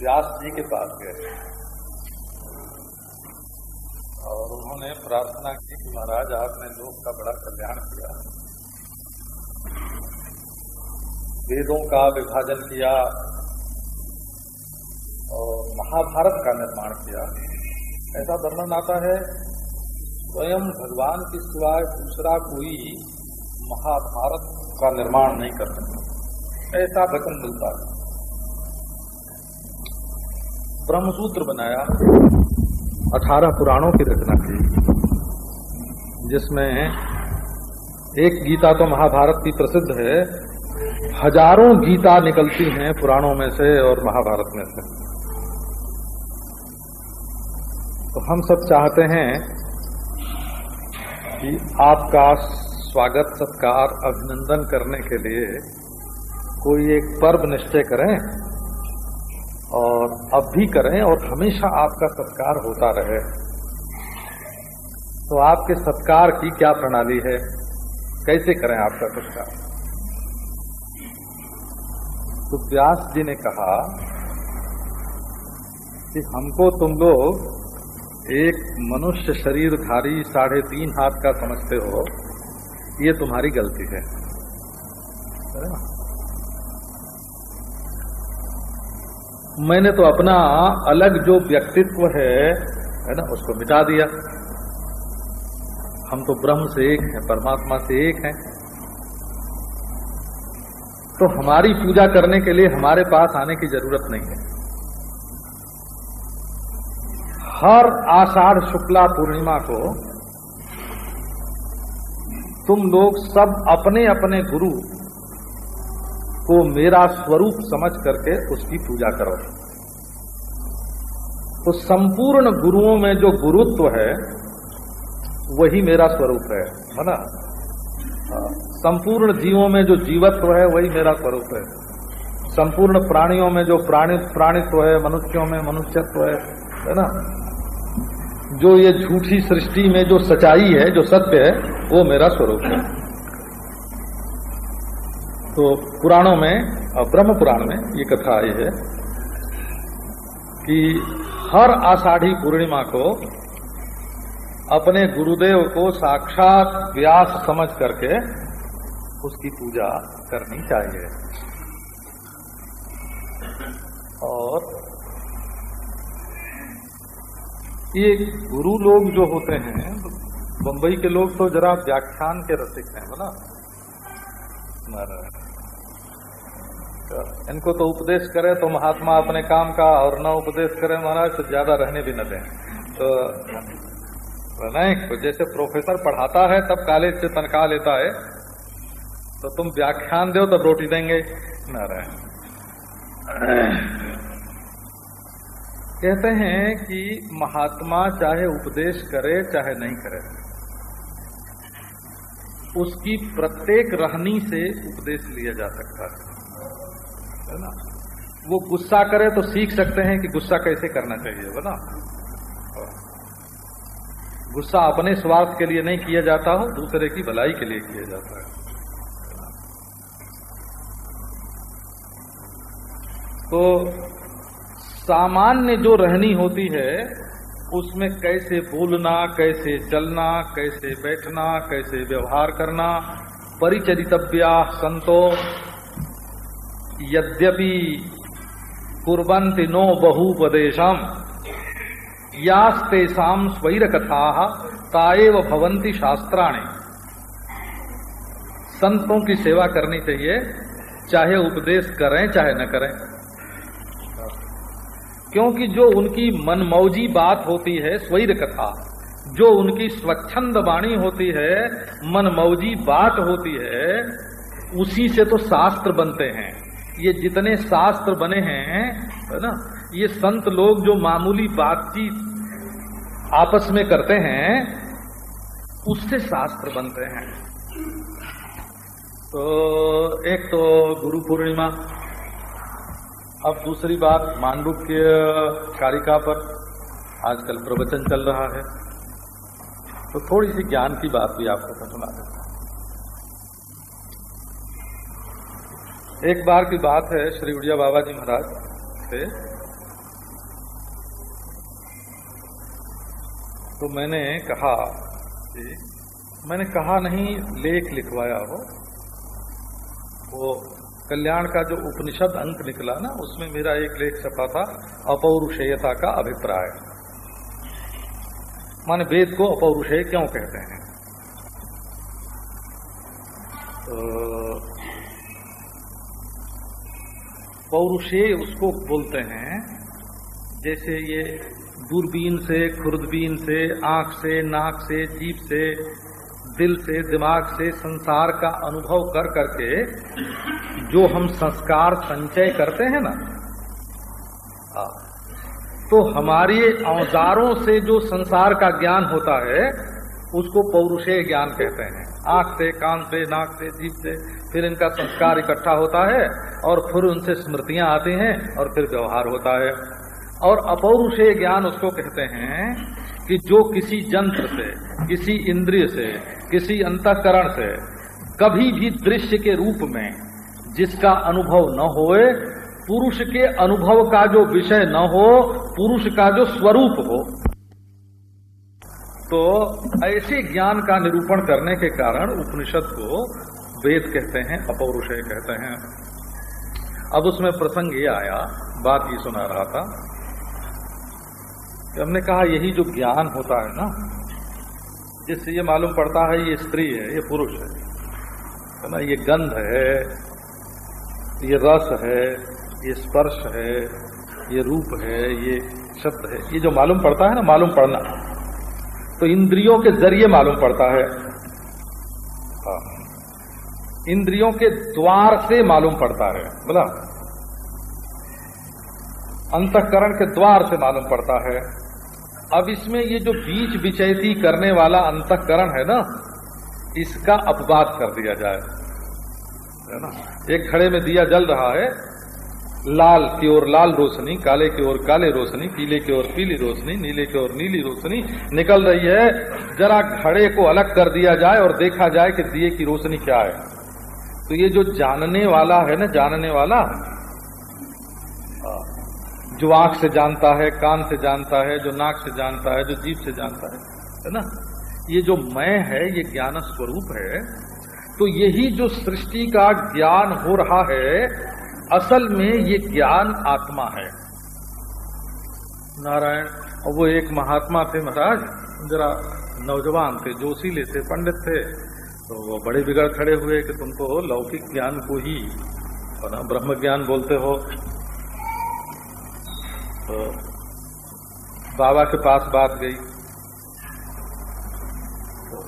व्यास जी के पास गए। और उन्होंने प्रार्थना की कि महाराज, आपने लोक का बड़ा कल्याण किया। वेदों का विभाजन किया और महाभारत का निर्माण किया। ऐसा वर्णन आता है, स्वयं भगवान के सिवाय दूसरा कोई महाभारत का निर्माण नहीं कर सकता। ऐसा वचन मिलता है। ब्रह्मसूत्र बनाया, अठारह पुराणों की रचना की, जिसमें एक गीता तो महाभारत की प्रसिद्ध है। हज़ारों गीता निकलती हैं पुराणों में से और महाभारत में से। तो हम सब चाहते हैं कि आपका स्वागत, सत्कार, अभिनंदन करने के लिए कोई एक पर्व निश्चय करें। और अब भी करें और हमेशा आपका सत्कार होता रहे। तो आपके सत्कार की क्या प्रणाली है? कैसे करें आपका सत्कार? तो व्यास जी ने कहा कि हमको तुम लोग एक मनुष्य शरीरधारी साढ़े तीन हाथ का समझते हो, ये तुम्हारी गलती है। मैंने तो अपना अलग जो व्यक्तित्व है है ना, उसको मिटा दिया। हम तो ब्रह्म से एक हैं, परमात्मा से एक हैं। तो हमारी पूजा करने के लिए हमारे पास आने की ज़रूरत नहीं है। हर आषाढ़ शुक्ला पूर्णिमा को तुम लोग सब अपने अपने गुरु को मेरा स्वरूप समझ करके उसकी पूजा करो। तो संपूर्ण गुरुओं में जो गुरुत्व है, वही मेरा स्वरूप है है ना। संपूर्ण जीवों में जो जीवत्व है, वही मेरा स्वरूप है। संपूर्ण प्राणियों में जो प्राणी, प्राणित्व है, मनुष्यों में मनुष्यत्व है है ना? जो ये झूठी सृष्टि में जो सच्चाई है, जो सत्य है, वो मेरा स्वरूप है। तो पुराणों में ब्रह्म पुराण में ये कथा आई है कि हर आषाढ़ी पूर्णिमा को अपने गुरुदेव को साक्षात व्यास समझ करके उसकी पूजा करनी चाहिए। और ये गुरु लोग जो होते हैं, बंबई के लोग तो जरा व्याख्यान के रसिक हैं बोला इनको तो उपदेश करे तो महात्मा अपने काम का और न उपदेश करे महाराज तो ज़्यादा रहने भी न दें। तो नहीं तो जैसे प्रोफेसर पढ़ाता है, तब कॉलेज से तनख्वाह लेता है। तो तुम व्याख्यान दो, तब रोटी देंगे। न रहे कहते हैं कि महात्मा चाहे उपदेश करे, चाहे नहीं करे, उसकी प्रत्येक रहनी से उपदेश लिया जा सकता है। ना। वो गुस्सा करे तो सीख सकते हैं कि गुस्सा कैसे करना चाहिए बोला गुस्सा अपने स्वार्थ के लिए नहीं किया जाता हो, दूसरे की भलाई के लिए किया जाता है। तो सामान्य जो रहनी होती है, उसमें कैसे बोलना, कैसे चलना, कैसे बैठना, कैसे व्यवहार करना, परिचरितव्या संतो यद्यपि कुरंति नो बहुपदेशम यास्तेषाम स्वैर कथा ताएव भवंती शास्त्राणी। संतों की सेवा करनी चाहिए, चाहे उपदेश करें, चाहे न करें। क्योंकि जो उनकी मनमौजी बात होती है स्वैर कथा जो उनकी स्वच्छंद वाणी होती है, मनमौजी बात होती है, उसी से तो शास्त्र बनते हैं। ये जितने शास्त्र बने हैं, है ना, ये संत लोग जो मामूली बातचीत आपस में करते हैं, उससे शास्त्र बनते हैं। तो एक तो गुरु पूर्णिमा, अब दूसरी बात, मांडुक्य कारिका पर आजकल प्रवचन चल रहा है। तो थोड़ी सी ज्ञान की बात भी आपको सुना देता एक बार की बात है श्री उड़िया बाबा जी महाराज से। तो मैंने कहा कि, मैंने कहा नहीं, लेख लिखवाया हो। वो कल्याण का जो उपनिषद अंक निकला ना, उसमें मेरा एक लेख छपा था, अपौरुषेयता का अभिप्राय। माने वेद को अपौरुषेय क्यों कहते हैं? पौरुषेय उसको बोलते हैं। जैसे ये दूरबीन से, खुर्दबीन से, आँख से, नाक से जीप से, दिल से, दिमाग से संसार का अनुभव कर करके जो हम संस्कार संचय करते हैं ना। तो हमारे औजारों से जो संसार का ज्ञान होता है, उसको पौरुषेय ज्ञान कहते हैं। आँख से, कान से, नाक से जीप से फिर इनका संस्कार इकट्ठा होता है और फिर उनसे स्मृतियाँ आती हैं और फिर व्यवहार होता है। और अपौरुषेय ज्ञान उसको कहते हैं कि जो किसी जंत्र से, किसी इंद्रिय से, किसी अंतकरण से, कभी भी दृश्य के रूप में जिसका अनुभव न होए, पुरुष के अनुभव का जो विषय न हो, पुरुष का जो स्वरूप हो तो ऐसे ज्ञान का निरूपण करने के कारण उपनिषद को वेद कहते हैं अपौरुषय कहते हैं। अब उसमें प्रसंग ये आया, बात ये सुना रहा था। कि हमने कहा, यही जो ज्ञान होता है ना, जिससे ये मालूम पड़ता है, ये स्त्री है, ये पुरुष है। है ना, ये गंध है, ये रस है, ये स्पर्श है, ये रूप है, ये शब्द है। ये जो मालूम पड़ता है ना, मालूम पड़ना। तो इंद्रियों के ज़रिए मालूम पड़ता है। हाँ। इंद्रियों के द्वार से मालूम पड़ता है, बोला। अंतकरण के द्वार से मालूम पड़ता है। अब इसमें ये जो बीच विचैती करने वाला अंतकरण है ना, इसका अपवाद कर दिया जाए। है ना? एक खड़े में दिया जल रहा है, लाल की ओर लाल रोशनी, काले की ओर काले रोशनी, पीले की ओर पीली रोशनी, नीले की ओर नीली रोशनी निकल रही है। जरा घड़े को अलग कर दिया जाए और देखा जाए कि दिए की रोशनी क्या है। तो ये जो जानने वाला है ना, जानने वाला, जो आँख से जानता है, कान से जानता है, जो नाक से जानता है, जो जीव से जानता है है ना? ये जो मैं है, ये ज्ञान स्वरूप है तो यही जो सृष्टि का ज्ञान हो रहा है, असल में ये ज्ञान आत्मा है। नारायण और वो एक महात्मा थे महाराज, जरा नौजवान थे जोशीले थे, पंडित थे। तो वो बड़े बिगड़ खड़े हुए कि तुम तो लौकिक ज्ञान को ही ना ब्रह्म ज्ञान बोलते हो। तो बाबा के पास बात गई। तो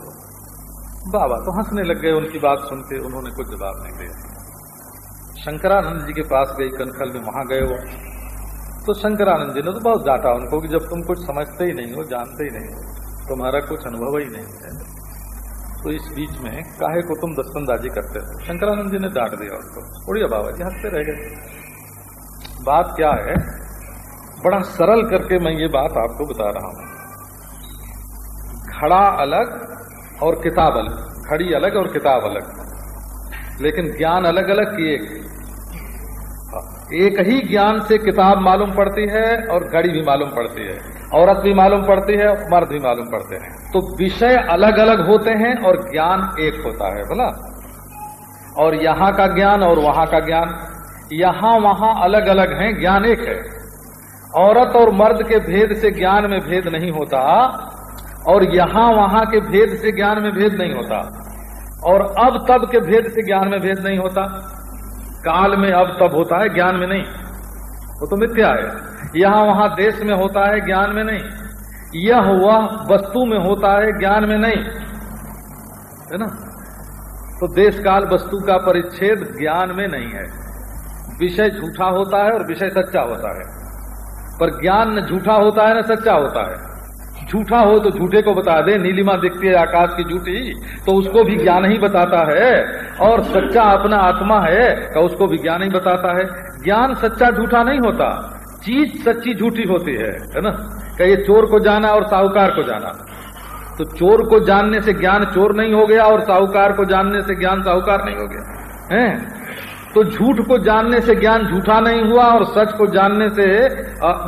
बाबा तो हंसने लग गए, उनकी बात सुनते उन्होंने कुछ जवाब नहीं दिया। शंकरानंद जी के पास गई, कनखल में वहाँ गए वो। तो शंकरानंद जी ने तो बहुत डांटा उनको कि जब तुम कुछ समझते ही नहीं हो, जानते ही नहीं हो, तुम्हारा कुछ अनुभव ही नहीं है। तो इस बीच में काहे को तुम दस्तंदाजी करते हो? शंकरानंद जी ने डांट दिया उसको। उड़िया बाबा जी हँसते रह गए। बात क्या है? बड़ा सरल करके मैं ये बात आपको बता रहा हूँ। खड़ा अलग और किताब अलग। खड़ी अलग और किताब अलग। लेकिन ज्ञान अलग अलग की एक एक ही ज्ञान से किताब मालूम पड़ती है और घड़ी भी मालूम पड़ती है। औरत भी मालूम पड़ती है, मर्द भी मालूम पड़ते हैं। तो विषय अलग अलग होते हैं और ज्ञान एक होता है, बोला? और यहाँ का ज्ञान और वहाँ का ज्ञान। यहाँ वहाँ अलग अलग है, ज्ञान एक है। औरत और मर्द के भेद से ज्ञान में भेद नहीं होता और यहाँ वहाँ के भेद से ज्ञान में भेद नहीं होता। और अब तब के भेद से ज्ञान में भेद नहीं होता। काल में अब तब होता है, ज्ञान में नहीं। वो तो मिथ्या है। यहाँ वहाँ देश में होता है, ज्ञान में नहीं। यह वह वस्तु में होता है, ज्ञान में नहीं। है ना? तो देश काल वस्तु का परिच्छेद ज्ञान में नहीं है। विषय झूठा होता है और विषय सच्चा होता है। पर ज्ञान न झूठा होता है, न सच्चा होता है। झूठा हो तो झूठे को बता दे नीलिमा दिखती है आकाश की झूठी तो उसको भी ज्ञान ही बताता है। और सच्चा अपना आत्मा है तो उसको भी ज्ञान ही बताता है। ज्ञान सच्चा झूठा नहीं होता, चीज़ सच्ची झूठी होती है है ना? कहिए, चोर को जाना और साहूकार को जाना। तो चोर को जानने से ज्ञान चोर नहीं हो गया, और साहूकार को जानने से ज्ञान साहूकार नहीं हो गया, है? तो झूठ को जानने से ज्ञान झूठा नहीं हुआ, और सच को जानने से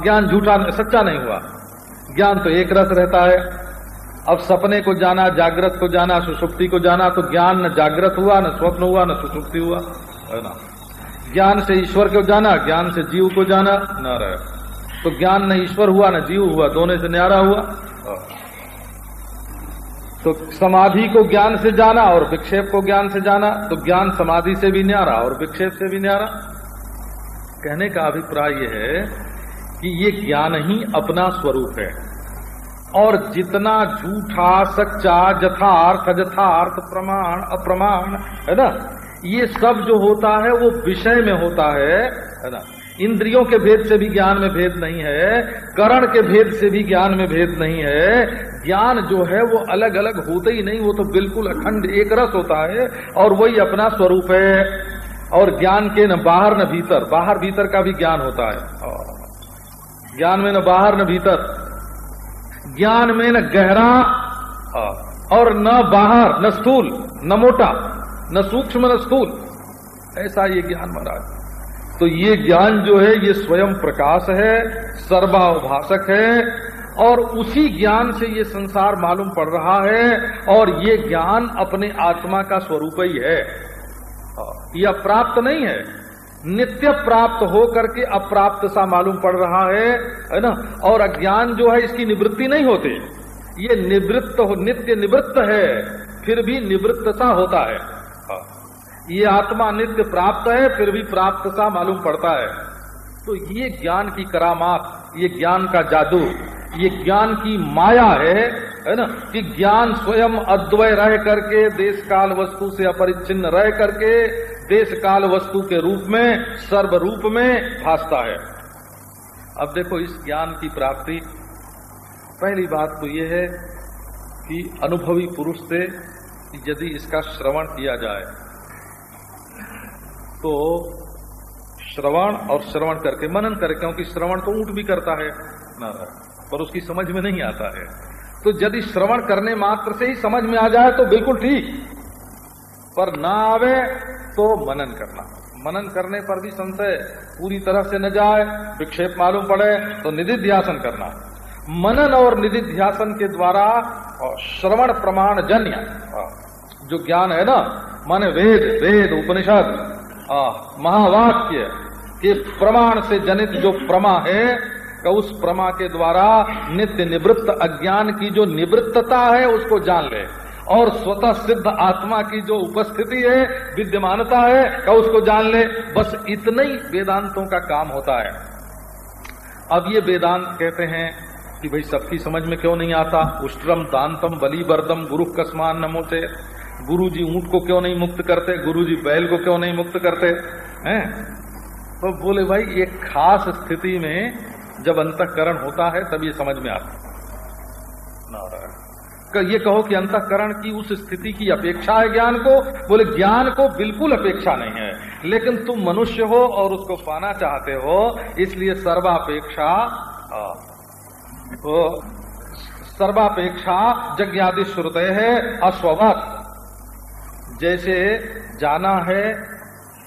ज्ञान झूठा, सच्चा नहीं हुआ। ज्ञान तो एक रस रहता है। अब सपने को जाना, जागृत को जाना, सुसुप्ति को जाना तो ज्ञान न जागृत हुआ, न स्वप्न हुआ, न सुसुप्ति हुआ। है ना? ज्ञान से ईश्वर को जाना, ज्ञान से जीव को जाना, न रहे। तो ज्ञान न ईश्वर हुआ, न जीव हुआ, दोनों से न्यारा हुआ। तो समाधि को ज्ञान से जाना और विक्षेप को ज्ञान से जाना तो ज्ञान समाधि से भी न्यारा और विक्षेप से भी न्यारा। कहने का अभिप्राय यह है कि ये ज्ञान ही अपना स्वरूप है। और जितना झूठा सच्चा जथार्थ अजथार्थ प्रमाण, अप्रमाण, है ना? ये सब जो होता है, वो विषय में होता है है ना? इंद्रियों के भेद से भी ज्ञान में भेद नहीं है, करण के भेद से भी ज्ञान में भेद नहीं है। ज्ञान जो है, वो अलग अलग होते ही नहीं, वो तो बिल्कुल अखंड एक रस होता है, और वही अपना स्वरूप है। और ज्ञान के न बाहर न भीतर, बाहर भीतर का भी ज्ञान होता है। ज्ञान में न बाहर न भीतर। ज्ञान में न गहरा और न बाहर न स्थूल न मोटा न सूक्ष्म न स्थूल। ऐसा ये ज्ञान महाराज। तो ये ज्ञान जो है ये स्वयं प्रकाश है सर्वाभाषक है और उसी ज्ञान से ये संसार मालूम पड़ रहा है और ये ज्ञान अपने आत्मा का स्वरूप ही। है। यह प्राप्त नहीं है। नित्य प्राप्त हो करके अप्राप्त सा मालूम पड़ रहा है है ना? और अज्ञान जो है, इसकी निवृत्ति नहीं होती। ये निवृत्त हो, नित्य निवृत्त है, फिर भी निवृत्त सा होता है। ये आत्मा नित्य प्राप्त है, फिर भी प्राप्त सा मालूम पड़ता है। तो ये ज्ञान की करामात, ये ज्ञान का जादू, ये ज्ञान की माया है है ना? कि ज्ञान स्वयं अद्वय रह करके देश काल वस्तु से अपरिच्छिन्न रह करके देश काल वस्तु के रूप में सर्व रूप में भासता है। अब देखो इस ज्ञान की प्राप्ति। पहली बात तो यह है कि अनुभवी पुरुष से यदि इसका श्रवण किया जाए तो श्रवण और श्रवण करके, मनन करे, क्योंकि श्रवण तो ऊँट भी करता है पर उसकी समझ में नहीं आता है। तो यदि श्रवण करने मात्र से ही समझ में आ जाए तो बिल्कुल ठीक। पर ना आवे तो मनन करना। मनन करने पर भी संशय, पूरी तरह से न जाए, विक्षेप मालूम पड़े तो निधिध्यासन करना। मनन और निधिध्यासन के द्वारा श्रवण प्रमाण जन्य। जो ज्ञान है ना, मन वेद वेद उपनिषद महावाक्य के प्रमाण से जनित जो प्रमा है का उस प्रमा के द्वारा नित्य निवृत्त अज्ञान की जो निवृत्तता है, उसको जान ले। और स्वतः सिद्ध आत्मा की जो उपस्थिति है, विद्यमानता है का उसको जान ले? बस इतने ही वेदांतों का काम होता है। अब ये वेदांत कहते हैं कि भाई सबकी समझ में क्यों नहीं आता? उष्ट्रम दांतम बलिबरदम गुरु कस्मान नमोते गुरु जी ऊँट को क्यों नहीं मुक्त करते? गुरु जी बैल को क्यों नहीं मुक्त करते? हैं? तो बोले भाई एक खास स्थिति में जब अंतकरण होता है, तब ये समझ में आता। ये कहो कि अंतकरण की उस स्थिति की अपेक्षा है ज्ञान को। बोले, ज्ञान को बिल्कुल अपेक्षा नहीं है। लेकिन तुम मनुष्य हो और उसको पाना चाहते हो, इसलिए सर्वापेक्षा तो सर्वापेक्षा जज्ञादि श्रुदय है अश्वभत जैसे जाना है,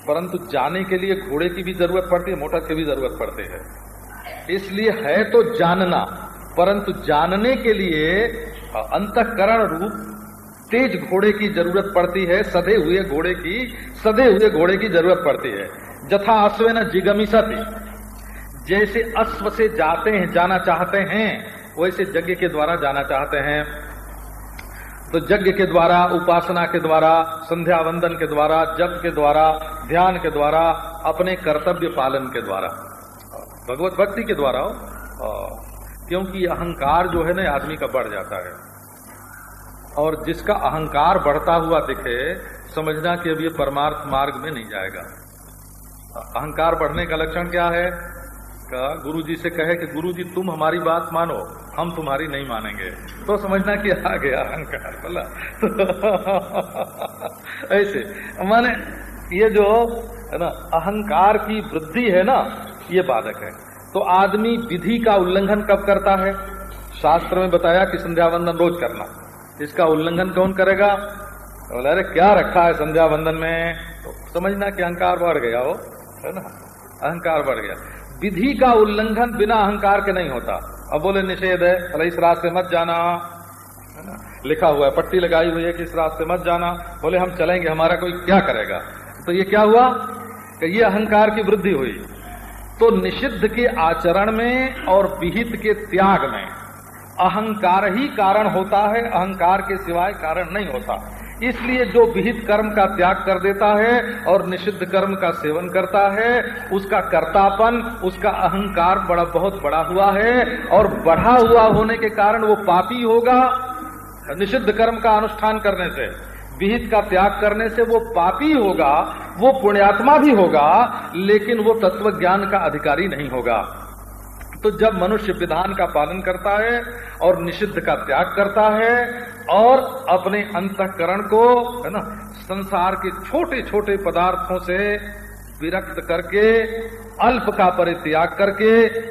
परंतु जाने के लिए घोड़े की भी ज़रूरत पड़ती है, मोटर की भी ज़रूरत पड़ती है। इसलिए है तो जानना, परंतु जानने के लिए अंतकरण रूप तेज घोड़े की ज़रूरत पड़ती है, सधे हुए घोड़े की, सधे हुए घोड़े की ज़रूरत पड़ती है। जथा अश्व न जिगमी सती। जैसे अश्व से जाते हैं, जाना चाहते हैं, वैसे यज्ञ के द्वारा जाना चाहते हैं। तो यज्ञ के द्वारा, उपासना के द्वारा संध्या वंदन के द्वारा, जप के द्वारा, ध्यान के द्वारा, अपने कर्तव्य पालन के द्वारा। भगवत भक्ति के द्वारा क्योंकि अहंकार जो है ना, आदमी का बढ़ जाता है। और जिसका अहंकार बढ़ता हुआ दिखे, समझना कि अब ये परमार्थ मार्ग में नहीं जाएगा। अहंकार बढ़ने का लक्षण क्या है? का गुरु जी से कहे कि गुरु जी तुम हमारी बात मानो, हम तुम्हारी नहीं मानेंगे। तो समझना कि आ गया अहंकार बोला *laughs* ऐसे, माने ये जो, है ना, अहंकार की वृद्धि है ना, ये बाधक है। तो आदमी विधि का उल्लंघन कब करता है? शास्त्र में बताया कि संध्या वंदन रोज करना। इसका उल्लंघन कौन करेगा? बोला, अरे, क्या रखा है संध्या वंदन में? तो समझना कि अहंकार बढ़ गया हो है ना? अहंकार बढ़ गया। विधि का उल्लंघन बिना अहंकार के नहीं होता। अब बोले, निषेध है अरे इस रास्ते मत जाना। है ना? लिखा हुआ है, पट्टी लगाई हुई है कि इस रास्ते मत जाना। बोले, हम चलेंगे, हमारा कोई क्या करेगा? तो ये क्या हुआ? कि ये अहंकार की वृद्धि हुई। तो निषिद्ध के आचरण में और विहित के त्याग में अहंकार ही कारण होता है, अहंकार के सिवाय कारण नहीं होता। इसलिए जो विहित कर्म का त्याग कर देता है और निषिद्ध कर्म का सेवन करता है, उसका कर्तापन, उसका अहंकार बड़ा, बहुत बड़ा हुआ है और बढ़ा हुआ होने के कारण वो पापी होगा निषिद्ध कर्म का अनुष्ठान करने से। विहित का त्याग करने से वो पापी होगा, वो पुण्यात्मा भी होगा, लेकिन वो तत्व ज्ञान का अधिकारी नहीं होगा। तो जब मनुष्य विधान का पालन करता है और निषिद्ध का त्याग करता है और अपने अंतकरण को, है ना, संसार के छोटे छोटे पदार्थों से विरक्त करके, अल्प का परित्याग करके